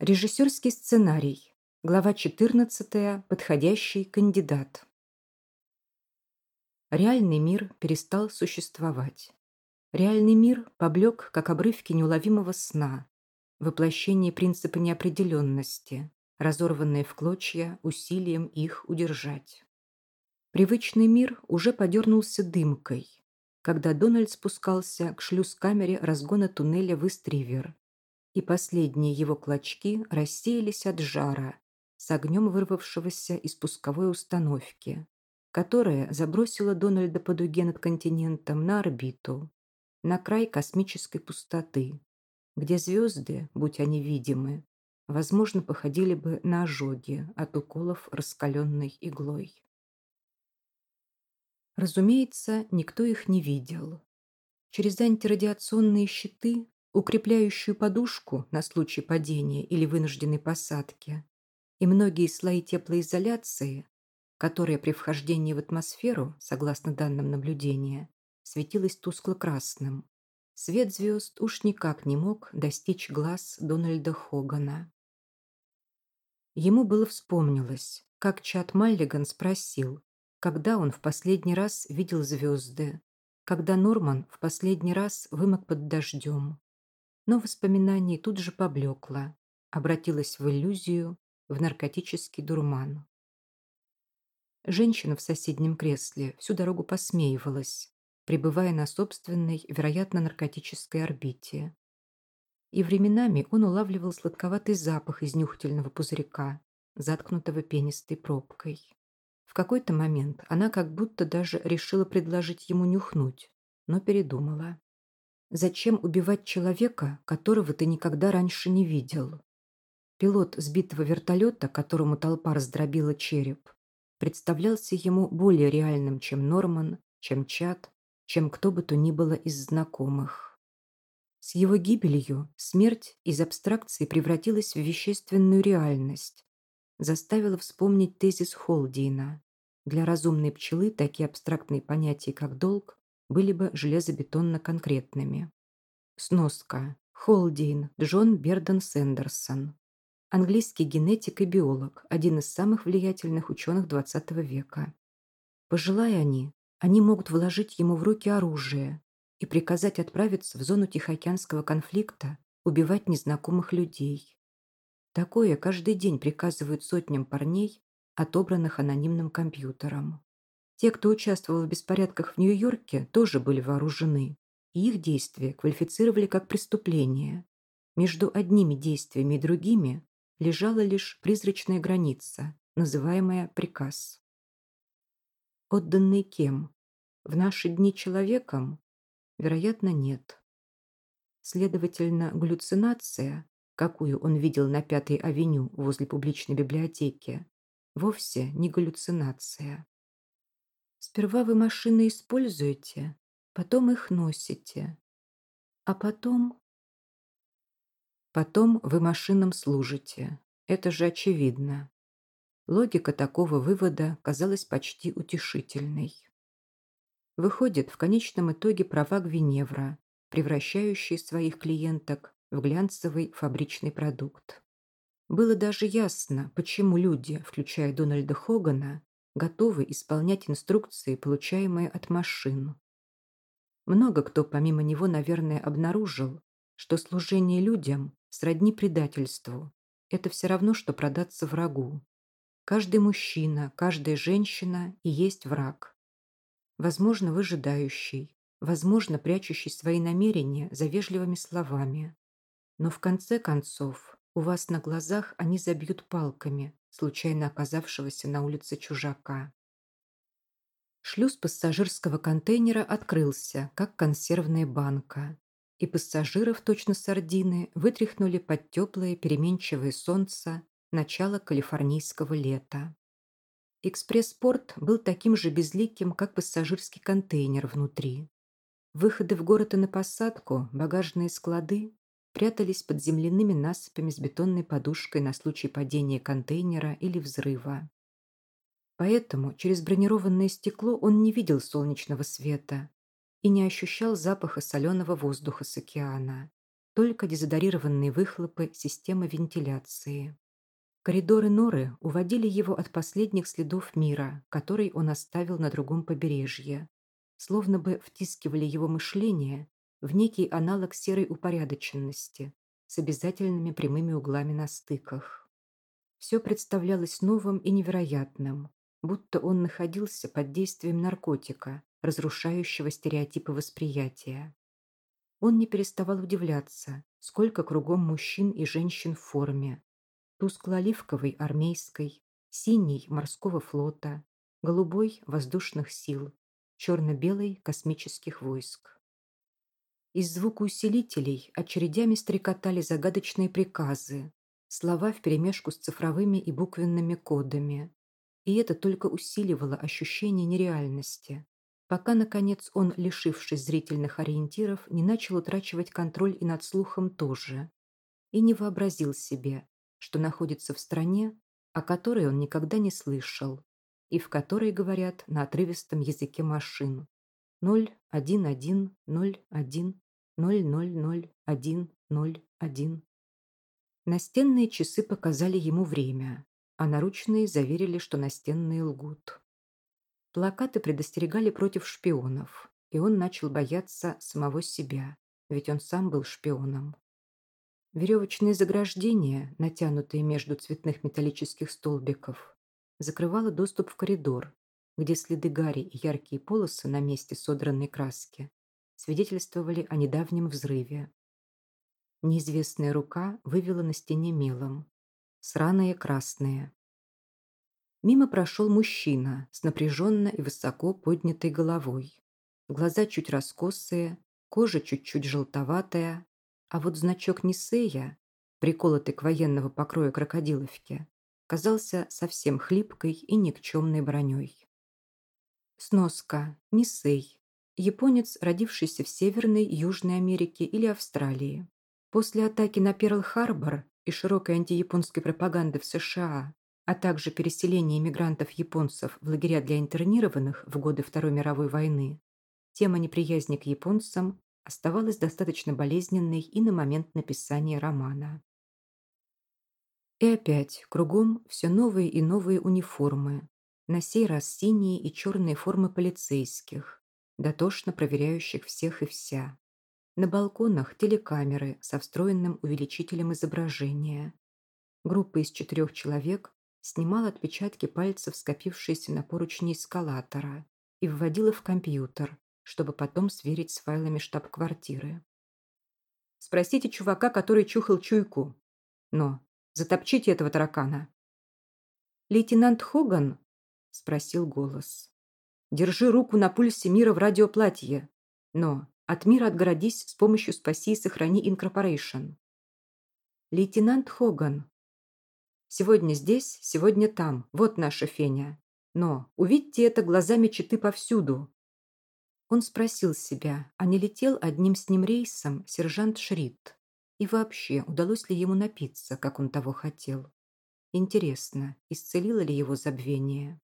Режиссерский сценарий. Глава 14. Подходящий кандидат. Реальный мир перестал существовать. Реальный мир поблек, как обрывки неуловимого сна, воплощение принципа неопределенности, разорванные в клочья усилием их удержать. Привычный мир уже подернулся дымкой, когда Дональд спускался к шлюз-камере разгона туннеля в Истривер, и последние его клочки рассеялись от жара с огнем вырвавшегося из пусковой установки, которая забросила Дональда по дуге над континентом на орбиту, на край космической пустоты, где звезды, будь они видимы, возможно, походили бы на ожоги от уколов раскаленной иглой. Разумеется, никто их не видел. Через антирадиационные щиты укрепляющую подушку на случай падения или вынужденной посадки и многие слои теплоизоляции, которые при вхождении в атмосферу, согласно данным наблюдения, светилась тускло-красным. Свет звезд уж никак не мог достичь глаз Дональда Хогана. Ему было вспомнилось, как Чат Маллиган спросил, когда он в последний раз видел звезды, когда Норман в последний раз вымок под дождем но воспоминание тут же поблекло, обратилось в иллюзию, в наркотический дурман. Женщина в соседнем кресле всю дорогу посмеивалась, пребывая на собственной, вероятно, наркотической орбите. И временами он улавливал сладковатый запах из нюхательного пузырька, заткнутого пенистой пробкой. В какой-то момент она как будто даже решила предложить ему нюхнуть, но передумала. Зачем убивать человека, которого ты никогда раньше не видел? Пилот сбитого вертолета, которому толпа раздробила череп, представлялся ему более реальным, чем Норман, чем Чат, чем кто бы то ни было из знакомых. С его гибелью смерть из абстракции превратилась в вещественную реальность, заставила вспомнить тезис Холдина. Для разумной пчелы такие абстрактные понятия, как долг, были бы железобетонно-конкретными. Сноска. Холдейн Джон Берден Сэндерсон. Английский генетик и биолог, один из самых влиятельных ученых XX века. Пожелая они, они могут вложить ему в руки оружие и приказать отправиться в зону Тихоокеанского конфликта, убивать незнакомых людей. Такое каждый день приказывают сотням парней, отобранных анонимным компьютером. Те, кто участвовал в беспорядках в Нью-Йорке, тоже были вооружены, и их действия квалифицировали как преступление. Между одними действиями и другими лежала лишь призрачная граница, называемая приказ. Отданный кем? В наши дни человеком? Вероятно, нет. Следовательно, галлюцинация, какую он видел на Пятой авеню возле публичной библиотеки, вовсе не галлюцинация. Сперва вы машины используете, потом их носите. А потом... Потом вы машинам служите. Это же очевидно. Логика такого вывода казалась почти утешительной. Выходит, в конечном итоге права Гвиневра, превращающие своих клиенток в глянцевый фабричный продукт. Было даже ясно, почему люди, включая Дональда Хогана, готовы исполнять инструкции, получаемые от машин. Много кто помимо него, наверное, обнаружил, что служение людям сродни предательству. Это все равно, что продаться врагу. Каждый мужчина, каждая женщина и есть враг. Возможно, выжидающий, возможно, прячущий свои намерения за вежливыми словами. Но в конце концов, у вас на глазах они забьют палками, случайно оказавшегося на улице чужака. Шлюз пассажирского контейнера открылся, как консервная банка, и пассажиров, точно сардины, вытряхнули под теплое переменчивое солнце начало калифорнийского лета. Экспресс-порт был таким же безликим, как пассажирский контейнер внутри. Выходы в город и на посадку, багажные склады прятались под земляными насыпями с бетонной подушкой на случай падения контейнера или взрыва. Поэтому через бронированное стекло он не видел солнечного света и не ощущал запаха соленого воздуха с океана. только дезодорированные выхлопы системы вентиляции. Коридоры Норы уводили его от последних следов мира, который он оставил на другом побережье, словно бы втискивали его мышление в некий аналог серой упорядоченности с обязательными прямыми углами на стыках. Все представлялось новым и невероятным, будто он находился под действием наркотика, разрушающего стереотипы восприятия. Он не переставал удивляться, сколько кругом мужчин и женщин в форме. Тускло-оливковой армейской, синей морского флота, голубой воздушных сил, черно-белой космических войск. Из звукоусилителей очередями стрекотали загадочные приказы, слова вперемешку с цифровыми и буквенными кодами. И это только усиливало ощущение нереальности, пока, наконец, он, лишившись зрительных ориентиров, не начал утрачивать контроль и над слухом тоже, и не вообразил себе, что находится в стране, о которой он никогда не слышал, и в которой говорят на отрывистом языке машин. 0, 1, 1, 0, 1, 0, 0, 0, 1, 0, 1. Настенные часы показали ему время, а наручные заверили, что настенные лгут. Плакаты предостерегали против шпионов, и он начал бояться самого себя, ведь он сам был шпионом. Веревочные заграждения, натянутые между цветных металлических столбиков, закрывало доступ в коридор, где следы гари и яркие полосы на месте содранной краски свидетельствовали о недавнем взрыве. Неизвестная рука вывела на стене мелом. Сраные красные. Мимо прошел мужчина с напряженно и высоко поднятой головой. Глаза чуть раскосые, кожа чуть-чуть желтоватая, а вот значок Нисея, приколотый к военного покроя крокодиловки, казался совсем хлипкой и никчемной броней. Сноска. Нисей. Японец, родившийся в Северной, Южной Америке или Австралии. После атаки на Перл-Харбор и широкой антияпонской пропаганды в США а также переселение иммигрантов-японцев в лагеря для интернированных в годы Второй мировой войны, тема неприязни к японцам оставалась достаточно болезненной и на момент написания романа. И опять кругом все новые и новые униформы, на сей раз синие и черные формы полицейских, дотошно проверяющих всех и вся. На балконах телекамеры со встроенным увеличителем изображения. Группа из четырех человек снимала отпечатки пальцев, скопившиеся на поручни эскалатора, и вводила в компьютер, чтобы потом сверить с файлами штаб-квартиры. «Спросите чувака, который чухал чуйку. Но затопчите этого таракана». «Лейтенант Хоган?» – спросил голос. «Держи руку на пульсе мира в радиоплатье. Но от мира отгородись с помощью «Спаси и сохрани Инкорпорейшн». «Лейтенант Хоган», Сегодня здесь, сегодня там. Вот наша Феня. Но увидьте это глазами читы повсюду. Он спросил себя, а не летел одним с ним рейсом сержант Шрид? И вообще, удалось ли ему напиться, как он того хотел? Интересно, исцелило ли его забвение?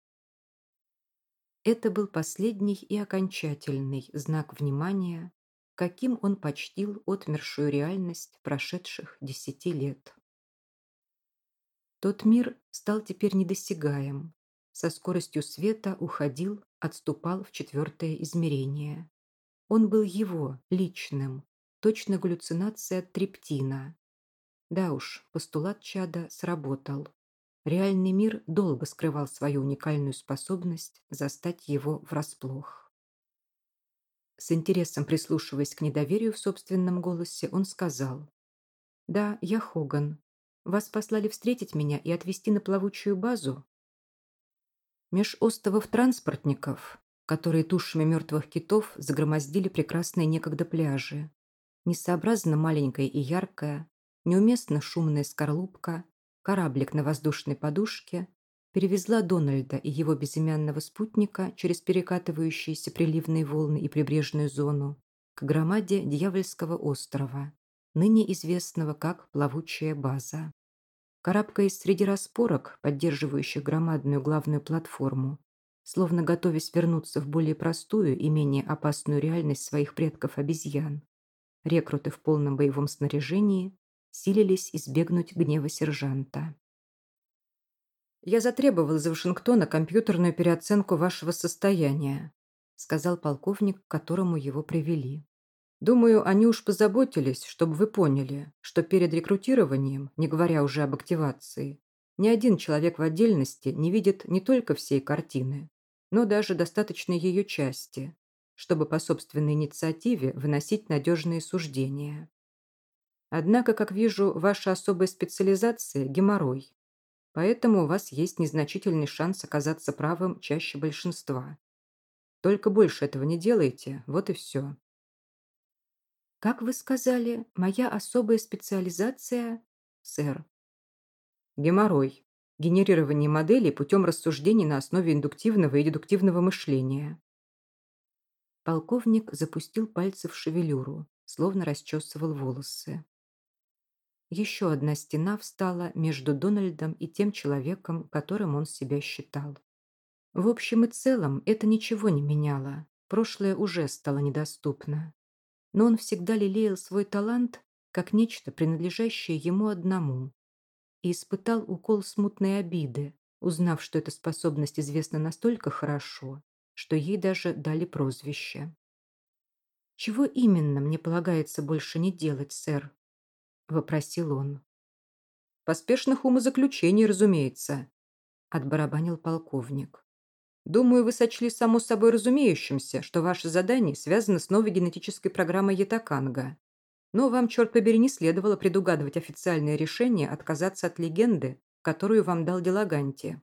Это был последний и окончательный знак внимания, каким он почтил отмершую реальность прошедших десяти лет. Тот мир стал теперь недосягаем. Со скоростью света уходил, отступал в четвертое измерение. Он был его, личным, точно галлюцинация от трептина. Да уж, постулат чада сработал. Реальный мир долго скрывал свою уникальную способность застать его врасплох. С интересом прислушиваясь к недоверию в собственном голосе, он сказал. «Да, я Хоган, вас послали встретить меня и отвезти на плавучую базу? Меж остовов транспортников, которые тушами мертвых китов загромоздили прекрасные некогда пляжи. Несообразно маленькая и яркая, неуместно шумная скорлупка, кораблик на воздушной подушке перевезла Дональда и его безымянного спутника через перекатывающиеся приливные волны и прибрежную зону к громаде Дьявольского острова, ныне известного как Плавучая база. Карабкаясь среди распорок, поддерживающих громадную главную платформу, словно готовясь вернуться в более простую и менее опасную реальность своих предков-обезьян, Рекруты в полном боевом снаряжении силились избегнуть гнева сержанта. «Я затребовал из Вашингтона компьютерную переоценку вашего состояния», сказал полковник, к которому его привели. «Думаю, они уж позаботились, чтобы вы поняли, что перед рекрутированием, не говоря уже об активации, ни один человек в отдельности не видит не только всей картины, но даже достаточной ее части, чтобы по собственной инициативе выносить надежные суждения. Однако, как вижу, ваша особая специализация – геморрой. Поэтому у вас есть незначительный шанс оказаться правым чаще большинства. Только больше этого не делайте, вот и все. Как вы сказали, моя особая специализация, сэр? Геморрой. Генерирование моделей путем рассуждений на основе индуктивного и дедуктивного мышления. Полковник запустил пальцы в шевелюру, словно расчесывал волосы. Еще одна стена встала между Дональдом и тем человеком, которым он себя считал. В общем и целом это ничего не меняло. Прошлое уже стало недоступно. Но он всегда лелеял свой талант как нечто, принадлежащее ему одному, и испытал укол смутной обиды, узнав, что эта способность известна настолько хорошо, что ей даже дали прозвище. «Чего именно мне полагается больше не делать, сэр?» – вопросил он. «Поспешных умозаключений, разумеется», – отбарабанил полковник. «Думаю, вы сочли само собой разумеющимся, что ваше задание связано с новой генетической программой Ятаканга, но вам, черт побери, не следовало предугадывать официальное решение отказаться от легенды, которую вам дал Делаганти.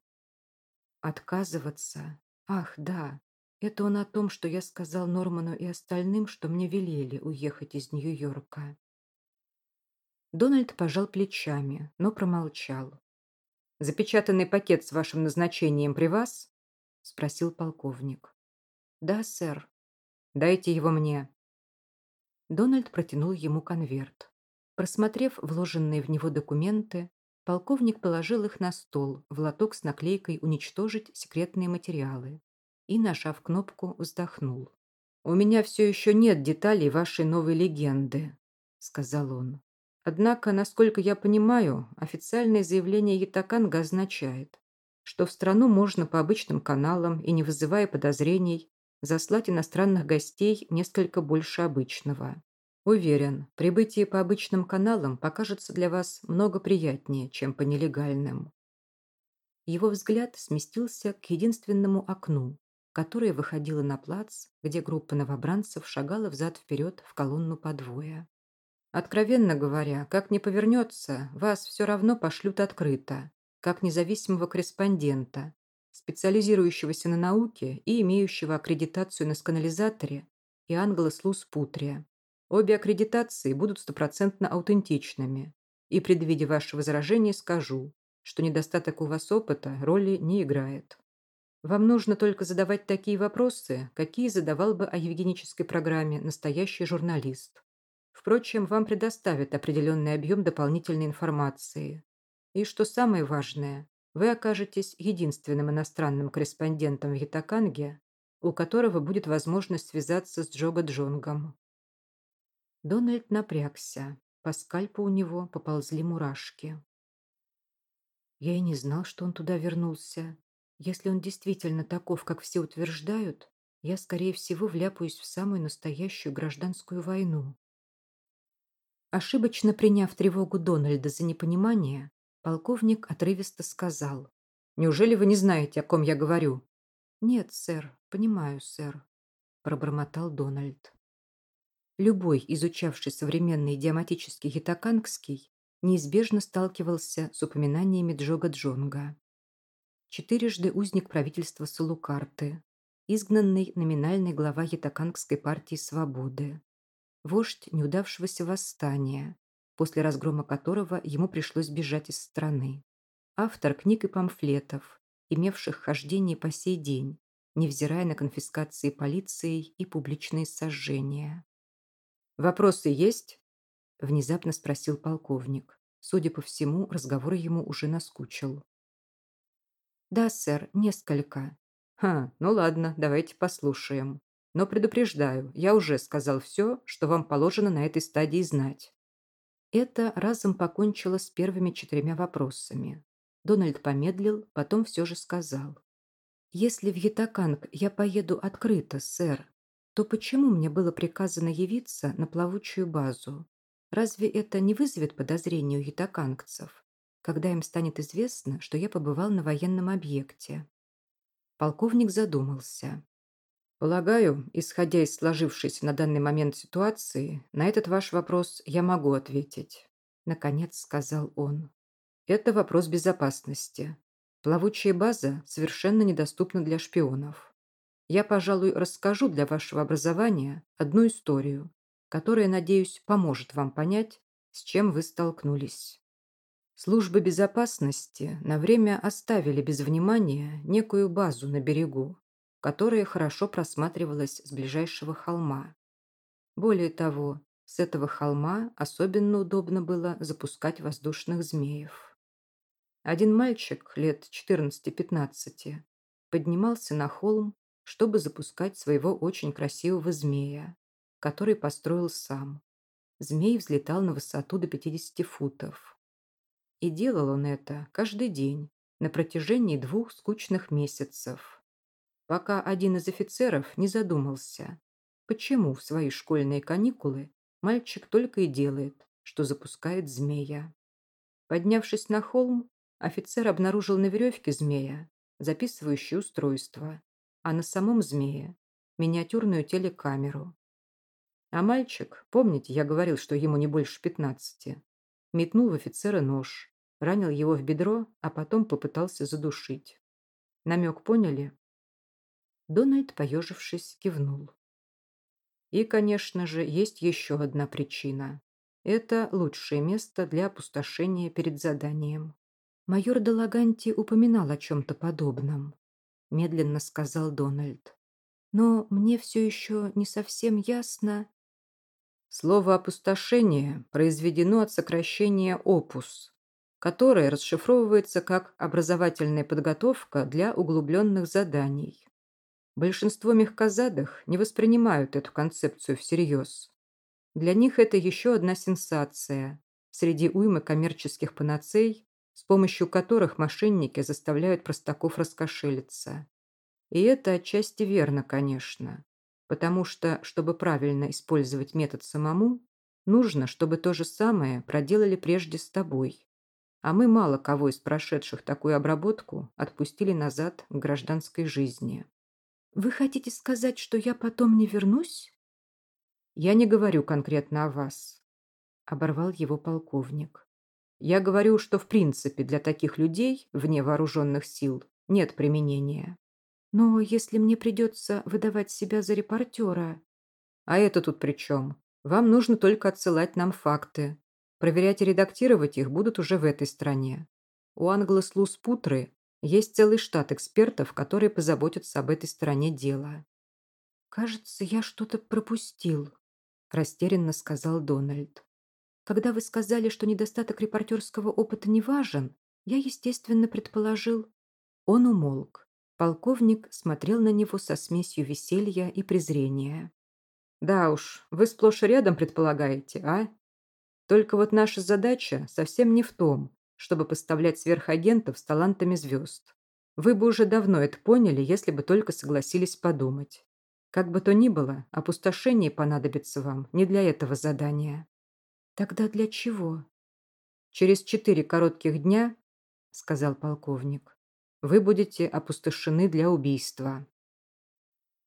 Отказываться? Ах, да. Это он о том, что я сказал Норману и остальным, что мне велели уехать из Нью-Йорка. Дональд пожал плечами, но промолчал. «Запечатанный пакет с вашим назначением при вас?» – спросил полковник. «Да, сэр». «Дайте его мне». Дональд протянул ему конверт. Просмотрев вложенные в него документы, полковник положил их на стол в лоток с наклейкой «Уничтожить секретные материалы» и, нажав кнопку, вздохнул. «У меня все еще нет деталей вашей новой легенды», — сказал он. «Однако, насколько я понимаю, официальное заявление Ятаканга означает, что в страну можно по обычным каналам и не вызывая подозрений заслать иностранных гостей несколько больше обычного. Уверен, прибытие по обычным каналам покажется для вас много приятнее, чем по нелегальным. Его взгляд сместился к единственному окну, которое выходило на плац, где группа новобранцев шагала взад-вперед в колонну подвоя. Откровенно говоря, как ни повернется, вас все равно пошлют открыто, как независимого корреспондента, специализирующегося на науке и имеющего аккредитацию на сканализаторе и англослуз Путрия. Обе аккредитации будут стопроцентно аутентичными. И, предвидя ваше возражение, скажу, что недостаток у вас опыта роли не играет. Вам нужно только задавать такие вопросы, какие задавал бы о евгенической программе настоящий журналист. Впрочем, вам предоставят определенный объем дополнительной информации. И что самое важное, вы окажетесь единственным иностранным корреспондентом в Ятаканге, у которого будет возможность связаться с Джога Джонгом. Дональд напрягся. По скальпу у него поползли мурашки. Я и не знал, что он туда вернулся. Если он действительно таков, как все утверждают, я, скорее всего, вляпаюсь в самую настоящую гражданскую войну. Ошибочно приняв тревогу Дональда за непонимание, Полковник отрывисто сказал. «Неужели вы не знаете, о ком я говорю?» «Нет, сэр, понимаю, сэр», – пробормотал Дональд. Любой, изучавший современный идиоматический хитакангский, неизбежно сталкивался с упоминаниями Джога Джонга. Четырежды узник правительства Сулукарты, изгнанный номинальный глава Ятакангской партии Свободы, вождь неудавшегося восстания, после разгрома которого ему пришлось бежать из страны. Автор книг и памфлетов, имевших хождение по сей день, невзирая на конфискации полицией и публичные сожжения. «Вопросы есть?» – внезапно спросил полковник. Судя по всему, разговор ему уже наскучил. «Да, сэр, несколько». «Ха, ну ладно, давайте послушаем. Но предупреждаю, я уже сказал все, что вам положено на этой стадии знать. Это разом покончило с первыми четырьмя вопросами. Дональд помедлил, потом все же сказал. «Если в Ятаканг я поеду открыто, сэр, то почему мне было приказано явиться на плавучую базу? Разве это не вызовет подозрений у ятакангцев, когда им станет известно, что я побывал на военном объекте?» Полковник задумался. Полагаю, исходя из сложившейся на данный момент ситуации, на этот ваш вопрос я могу ответить. Наконец сказал он. Это вопрос безопасности. Плавучая база совершенно недоступна для шпионов. Я, пожалуй, расскажу для вашего образования одну историю, которая, надеюсь, поможет вам понять, с чем вы столкнулись. Службы безопасности на время оставили без внимания некую базу на берегу, которая хорошо просматривалась с ближайшего холма. Более того, с этого холма особенно удобно было запускать воздушных змеев. Один мальчик лет 14-15 поднимался на холм, чтобы запускать своего очень красивого змея, который построил сам. Змей взлетал на высоту до 50 футов. И делал он это каждый день на протяжении двух скучных месяцев пока один из офицеров не задумался, почему в свои школьные каникулы мальчик только и делает, что запускает змея. Поднявшись на холм, офицер обнаружил на веревке змея, записывающее устройство, а на самом змее – миниатюрную телекамеру. А мальчик, помните, я говорил, что ему не больше пятнадцати, метнул в офицера нож, ранил его в бедро, а потом попытался задушить. Намек поняли? Дональд, поежившись, кивнул. И, конечно же, есть еще одна причина. Это лучшее место для опустошения перед заданием. Майор Долаганти упоминал о чем-то подобном, медленно сказал Дональд. Но мне все еще не совсем ясно. Слово «опустошение» произведено от сокращения «опус», которое расшифровывается как «образовательная подготовка для углубленных заданий». Большинство мягкозадых не воспринимают эту концепцию всерьез. Для них это еще одна сенсация среди уймы коммерческих панацей, с помощью которых мошенники заставляют простаков раскошелиться. И это отчасти верно, конечно, потому что, чтобы правильно использовать метод самому, нужно, чтобы то же самое проделали прежде с тобой. А мы мало кого из прошедших такую обработку отпустили назад к гражданской жизни. Вы хотите сказать, что я потом не вернусь? Я не говорю конкретно о вас, оборвал его полковник. Я говорю, что в принципе для таких людей вне вооруженных сил нет применения. Но если мне придется выдавать себя за репортера... А это тут при чем? Вам нужно только отсылать нам факты. Проверять и редактировать их будут уже в этой стране. У англослуз Путры есть целый штат экспертов, которые позаботятся об этой стороне дела. «Кажется, я что-то пропустил», – растерянно сказал Дональд. «Когда вы сказали, что недостаток репортерского опыта не важен, я, естественно, предположил...» Он умолк. Полковник смотрел на него со смесью веселья и презрения. «Да уж, вы сплошь рядом предполагаете, а? Только вот наша задача совсем не в том, чтобы поставлять сверхагентов с талантами звезд. Вы бы уже давно это поняли, если бы только согласились подумать. Как бы то ни было, опустошение понадобится вам не для этого задания. Тогда для чего? Через четыре коротких дня, сказал полковник, вы будете опустошены для убийства.